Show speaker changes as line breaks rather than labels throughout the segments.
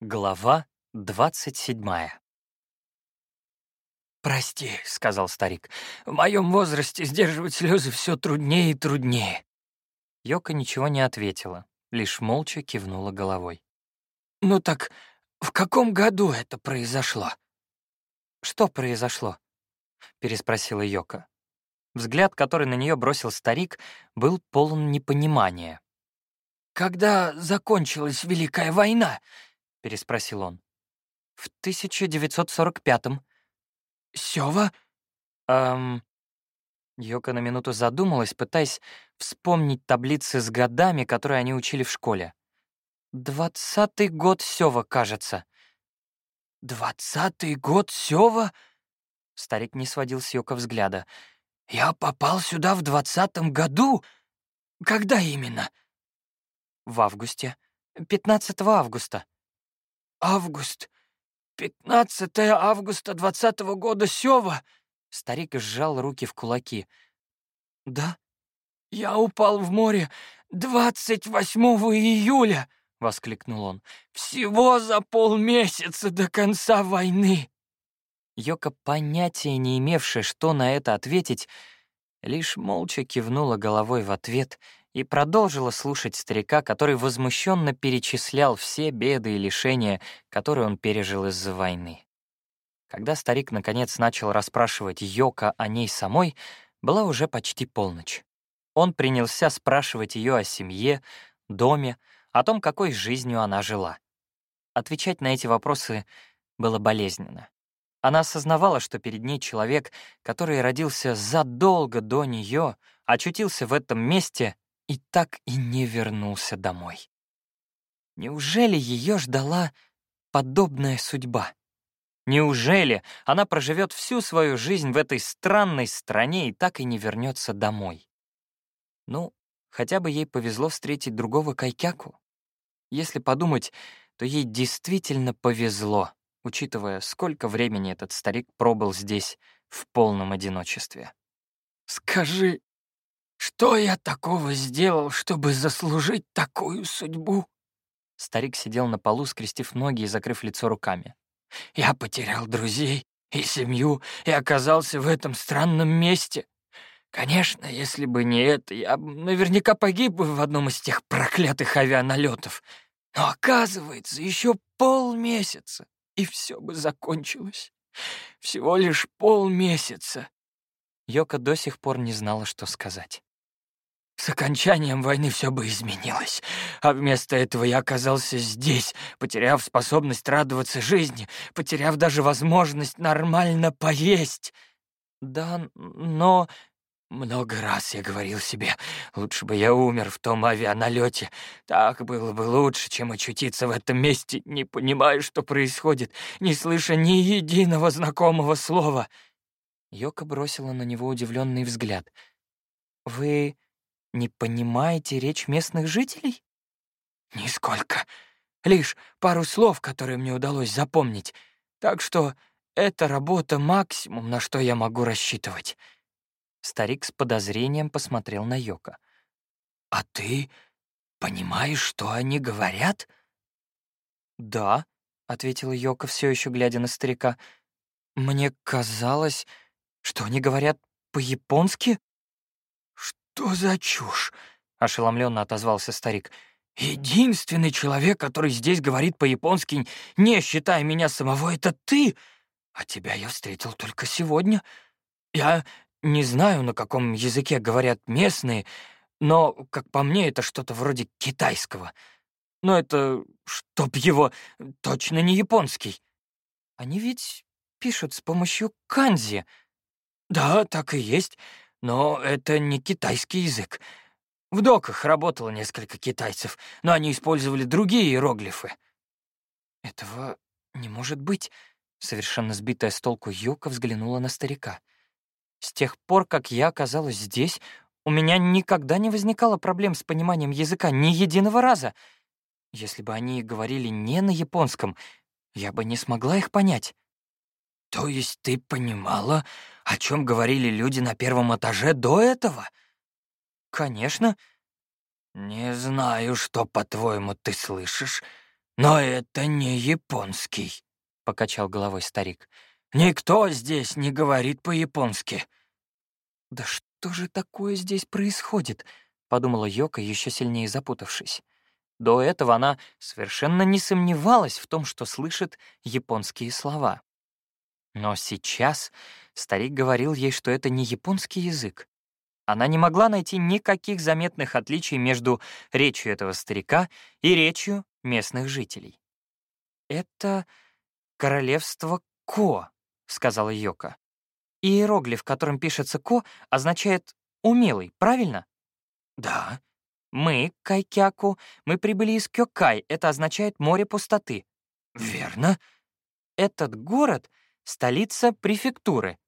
Глава двадцать седьмая.
«Прости», — сказал старик, — «в моем возрасте сдерживать слезы все труднее и труднее».
Йока ничего не ответила, лишь молча кивнула головой.
«Ну так в каком году это произошло?»
«Что произошло?» — переспросила Йока. Взгляд, который на нее бросил старик, был полон непонимания.
«Когда закончилась Великая война?»
— переспросил он. «В 1945-м».
«Сёва?»
«Эм...» Йока на минуту задумалась, пытаясь вспомнить таблицы с годами, которые они учили в школе. «Двадцатый год Сёва, кажется».
«Двадцатый год Сёва?»
Старик не сводил с Йока взгляда.
«Я попал сюда в двадцатом году? Когда именно?»
«В августе. 15 августа».
«Август. 15 августа двадцатого года Сёва?»
Старик сжал руки в кулаки.
«Да, я упал в море 28 июля!» — воскликнул он. «Всего за полмесяца до конца войны!»
Йока, понятия не имевшая, что на это ответить, лишь молча кивнула головой в ответ и продолжила слушать старика, который возмущенно перечислял все беды и лишения, которые он пережил из-за войны. Когда старик наконец начал расспрашивать Йока о ней самой, была уже почти полночь. Он принялся спрашивать ее о семье, доме, о том, какой жизнью она жила. Отвечать на эти вопросы было болезненно. Она осознавала, что перед ней человек, который родился задолго до нее, очутился в этом месте и так и не вернулся домой. Неужели ее ждала подобная судьба? Неужели она проживет всю свою жизнь в этой странной стране и так и не вернется домой? Ну, хотя бы ей повезло встретить другого Кайкяку. Если подумать, то ей действительно повезло, учитывая, сколько времени этот старик пробыл здесь в полном одиночестве.
«Скажи, что я такого сделал, чтобы заслужить такую судьбу?»
Старик сидел на полу, скрестив ноги и закрыв лицо руками.
«Я потерял друзей и семью и оказался в этом странном месте. Конечно, если бы не это, я наверняка погиб бы в одном из тех проклятых авианалетов. Но оказывается, еще полмесяца, и все бы закончилось. Всего лишь полмесяца».
Йока до сих пор не знала, что сказать.
С окончанием войны все бы изменилось, а вместо этого я оказался здесь, потеряв способность радоваться жизни, потеряв даже возможность нормально поесть. Да, но... Много раз я говорил себе, лучше бы я умер в том авианалете. Так было бы лучше, чем очутиться в этом месте, не понимая, что происходит, не слыша ни единого знакомого слова.
Йока бросила на него удивленный взгляд. «Вы не понимаете речь местных жителей?
Нисколько. Лишь пару слов, которые мне удалось запомнить. Так что это работа максимум, на что я могу рассчитывать.
Старик с подозрением посмотрел на Йока.
«А ты понимаешь, что они говорят?»
«Да», — ответила Йока, все еще глядя на старика. «Мне казалось, что они говорят по-японски?»
«Что за чушь?» — ошеломленно отозвался старик. «Единственный человек, который здесь говорит по-японски, не считая меня самого, это ты. А тебя я встретил только сегодня. Я не знаю, на каком языке говорят местные, но, как по мне, это что-то вроде китайского. Но это, чтоб его, точно не японский.
Они ведь пишут с помощью канзи.
Да, так и есть. Но это не китайский язык. В доках работало несколько китайцев, но они использовали другие иероглифы.
«Этого не может быть», — совершенно сбитая с толку Юка взглянула на старика. «С тех пор, как я оказалась здесь, у меня никогда не возникало проблем с пониманием языка ни единого раза. Если бы они говорили не на японском, я бы не смогла их понять».
«То есть ты понимала, о чем говорили люди на первом этаже до этого?»
«Конечно».
«Не знаю, что, по-твоему, ты слышишь, «Но это не японский», — покачал головой старик. «Никто здесь не говорит по-японски».
«Да что же такое здесь происходит?» — подумала Йока, еще сильнее запутавшись. До этого она совершенно не сомневалась в том, что слышит японские слова. Но сейчас старик говорил ей, что это не японский язык. Она не могла найти никаких заметных отличий между речью этого старика и речью местных жителей. «Это королевство Ко», — сказала Йока. «Иероглиф, которым пишется Ко, означает «умелый», правильно?»
«Да»,
мы, Кайкяку, мы прибыли из Кёкай, это означает море пустоты.
Верно.
Этот город — столица префектуры.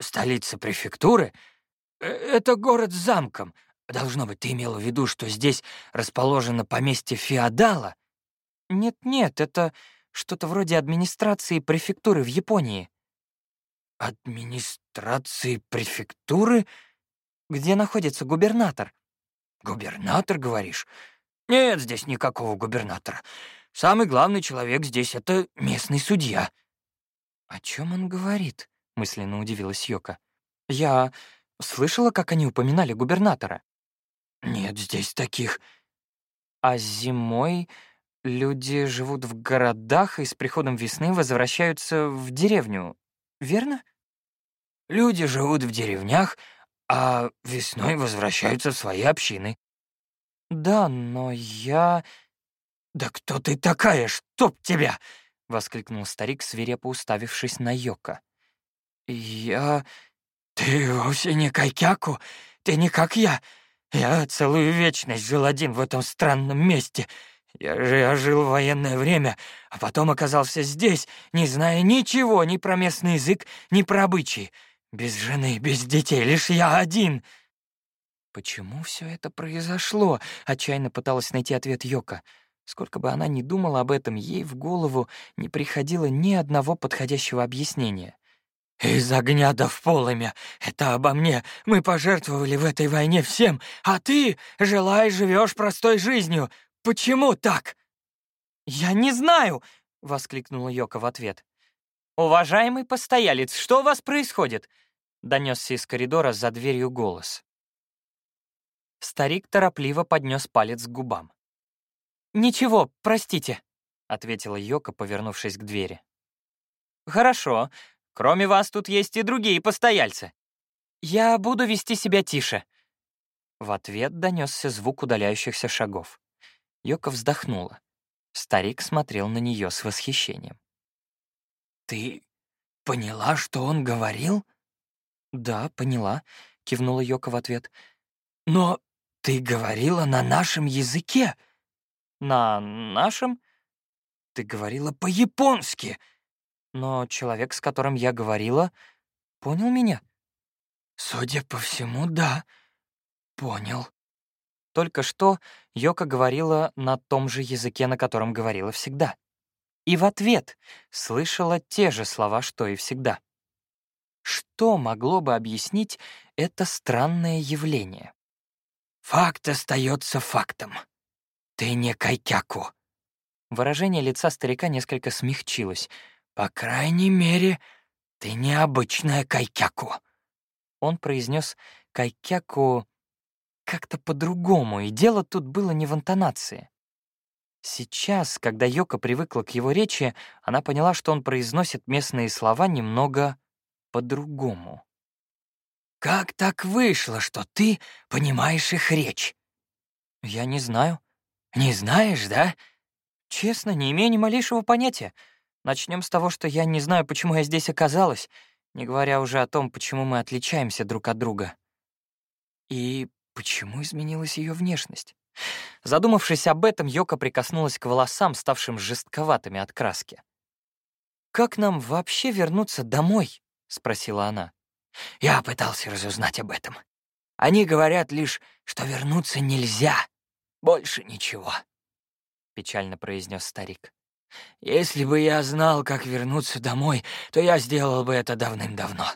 Столица префектуры? Э, это город с замком. Должно быть, ты имела в виду, что здесь расположено поместье феодала?
Нет-нет, это что-то вроде администрации префектуры в Японии.
Администрации префектуры?
Где находится губернатор?
«Губернатор, говоришь? Нет здесь никакого губернатора. Самый главный человек здесь — это местный судья».
«О чем он говорит?» — мысленно удивилась Йока. «Я слышала, как они упоминали губернатора».
«Нет здесь таких».
«А зимой люди живут в городах и с приходом весны возвращаются в деревню, верно?»
«Люди живут в деревнях, а весной возвращаются в свои общины».
«Да, но я...»
«Да кто ты такая, чтоб тебя?»
— воскликнул старик, свирепо уставившись на Йока.
«Я... Ты вовсе не Кайкяку, ты не как я. Я целую вечность жил один в этом странном месте. Я же я жил в военное время, а потом оказался здесь, не зная ничего ни про местный язык, ни про обычаи. Без жены, без детей, лишь я один.
Почему все это произошло? Отчаянно пыталась найти ответ Йока. Сколько бы она ни думала об этом, ей в голову не приходило ни одного подходящего объяснения.
«Из огня до в полымя. Это обо мне. Мы пожертвовали в этой войне всем, а ты, желаешь, живешь простой жизнью. Почему так?»
«Я не знаю!» — воскликнула Йока в ответ. «Уважаемый постоялец, что у вас происходит?» донесся из коридора за дверью голос. Старик торопливо поднес палец к губам. «Ничего, простите», — ответила Йока, повернувшись к двери. «Хорошо. Кроме вас тут есть и другие постояльцы. Я буду вести себя тише». В ответ донесся звук удаляющихся шагов. Йока вздохнула. Старик смотрел на нее с восхищением.
«Ты поняла, что он говорил?»
«Да, поняла», — кивнула Йока в ответ.
«Но ты говорила на нашем языке».
«На нашем?»
«Ты говорила по-японски».
«Но человек, с которым я говорила, понял меня?»
«Судя по всему, да, понял».
Только что Йока говорила на том же языке, на котором говорила всегда. И в ответ слышала те же слова, что и всегда. Что могло бы объяснить это странное явление?
«Факт остается фактом. Ты не Кайкяку».
Выражение лица старика несколько смягчилось.
«По крайней мере, ты необычная Кайкяку».
Он произнес «Кайкяку» как-то по-другому, и дело тут было не в интонации. Сейчас, когда Йока привыкла к его речи, она поняла, что он произносит местные слова немного по-другому.
«Как так вышло, что ты понимаешь их речь?»
«Я не знаю».
«Не знаешь, да?»
«Честно, не имею ни малейшего понятия. Начнем с того, что я не знаю, почему я здесь оказалась, не говоря уже о том, почему мы отличаемся друг от друга. И почему изменилась ее внешность?» Задумавшись об этом, Йока прикоснулась к волосам, ставшим жестковатыми от краски. «Как нам вообще вернуться домой?» — спросила она.
«Я пытался разузнать об этом. Они говорят лишь, что вернуться нельзя. Больше ничего», — печально произнес старик. «Если бы я знал, как вернуться домой, то я сделал бы это давным-давно.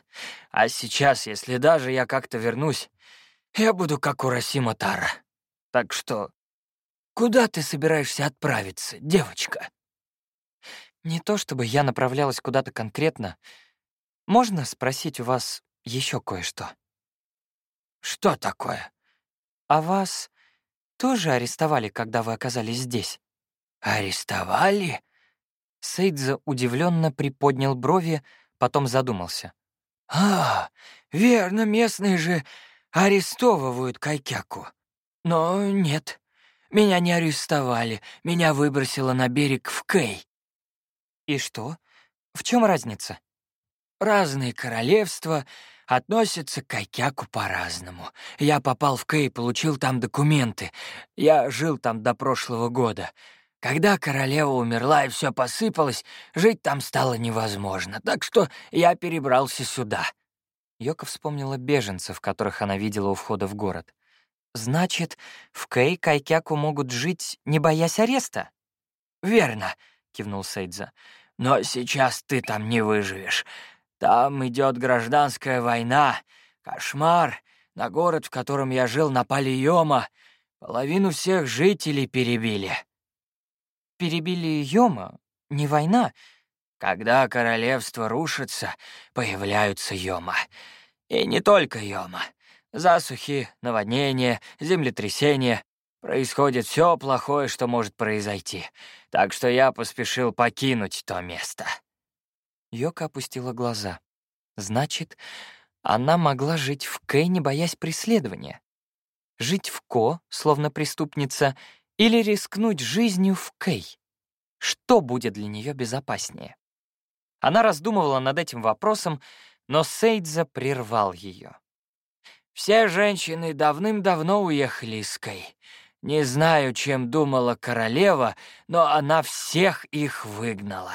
А сейчас, если даже я как-то вернусь, я буду как Урасима Тара. Так что Куда ты собираешься отправиться, девочка?»
«Не то чтобы я направлялась куда-то конкретно. Можно спросить у вас еще кое-что?»
«Что такое?»
«А вас тоже арестовали, когда вы оказались здесь?»
«Арестовали?»
Сейдза удивленно приподнял брови, потом задумался.
«А, верно, местные же арестовывают Кайкяку. Но нет, меня не арестовали, меня выбросило на берег в Кей».
«И что? В чем разница?»
«Разные королевства относятся к Кайкяку по-разному. Я попал в Кей, получил там документы. Я жил там до прошлого года». Когда королева умерла и все посыпалось, жить там стало невозможно, так что я перебрался сюда».
Йока вспомнила беженцев, которых она видела у входа в город. «Значит, в Кэй Кайкяку могут жить, не боясь ареста?»
«Верно», — кивнул Сейдза. «Но сейчас ты там не выживешь. Там идет гражданская война, кошмар. На город, в котором я жил, напали Йома. Половину всех жителей перебили»
перебили Йома, не война.
Когда королевство рушится, появляются Йома. И не только Йома. Засухи, наводнения, землетрясения. Происходит все плохое, что может произойти. Так что я поспешил покинуть то место.
Йока опустила глаза. Значит, она могла жить в Кэй, не боясь преследования. Жить в Ко, словно преступница, или рискнуть жизнью в Кей? Что будет для нее безопаснее? Она раздумывала над этим вопросом, но Сейдза прервал ее.
«Все женщины давным-давно уехали из Кей. Не знаю, чем думала королева, но она всех их выгнала».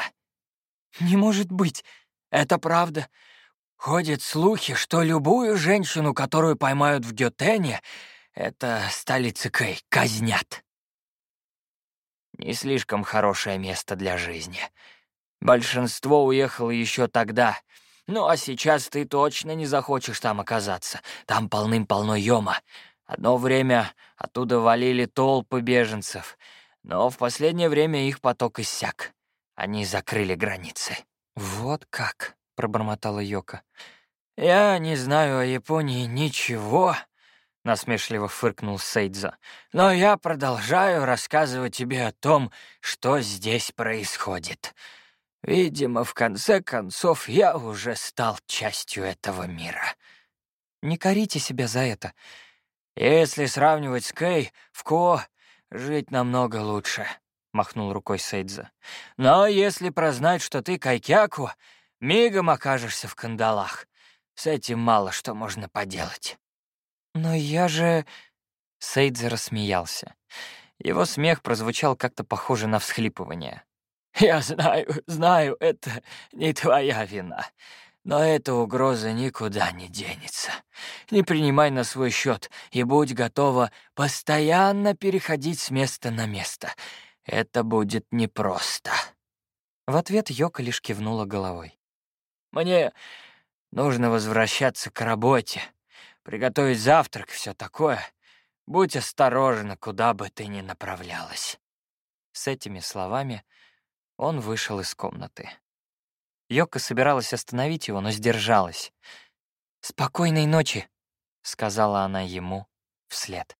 «Не может быть!»
«Это правда. Ходят слухи, что любую женщину, которую поймают в Гетене, это столица Кей, казнят». Не слишком хорошее место для жизни. Большинство уехало еще тогда. Ну а сейчас ты точно не захочешь там оказаться. Там полным-полно ёма. Одно время оттуда валили толпы беженцев, но в последнее время их поток иссяк. Они закрыли границы.
«Вот как», — пробормотала Йока.
«Я не знаю о Японии ничего», насмешливо фыркнул Сейдза. «Но я продолжаю рассказывать тебе о том, что здесь происходит. Видимо, в конце концов, я уже стал частью этого мира».
«Не корите себя за это».
«Если сравнивать с Кей, в Ко жить намного лучше», — махнул рукой Сейдза. «Но если прознать, что ты Кайкяку, мигом окажешься в кандалах. С этим мало что можно поделать».
«Но я же...» Сейдзе рассмеялся. Его смех прозвучал как-то похоже на всхлипывание.
«Я знаю, знаю, это не твоя вина. Но эта угроза никуда не денется. Не принимай на свой счет и будь готова постоянно переходить с места на место. Это будет непросто».
В ответ Йока лишь кивнула головой.
«Мне нужно возвращаться к работе», приготовить завтрак, все такое. Будь осторожна, куда бы ты ни направлялась».
С этими словами он вышел из комнаты. Йока собиралась остановить его, но сдержалась. «Спокойной ночи», — сказала она ему вслед.